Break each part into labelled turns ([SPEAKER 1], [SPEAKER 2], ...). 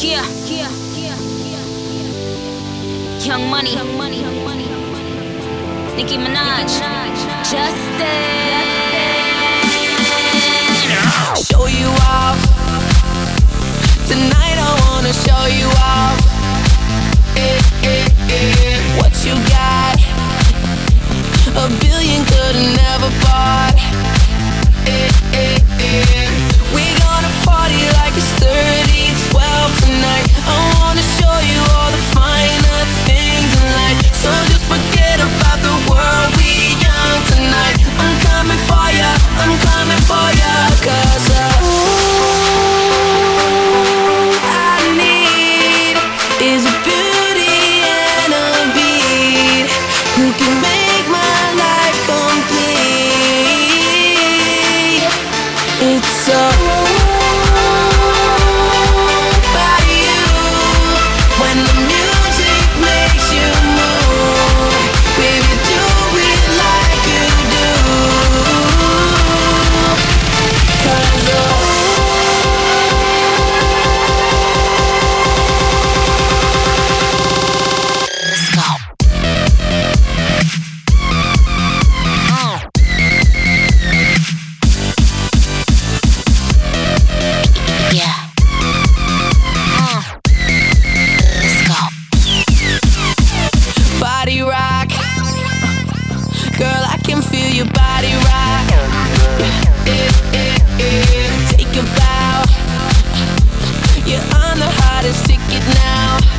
[SPEAKER 1] Yeah, yeah, yeah, yeah. Young money, young money, young money, young money. Nicki Minaj, Justin.
[SPEAKER 2] Show you off. Tonight I wanna show you off. Eh, eh, eh. What you got? A billion could've never bought. Eh, eh.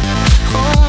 [SPEAKER 2] Oh.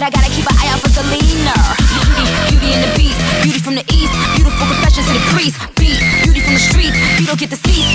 [SPEAKER 2] But I gotta keep an eye out for Selena. Beauty, beauty in the beast. Beauty from the east. Beautiful confessions to the priest. Beat, beauty from the streets. You
[SPEAKER 1] don't get the seats.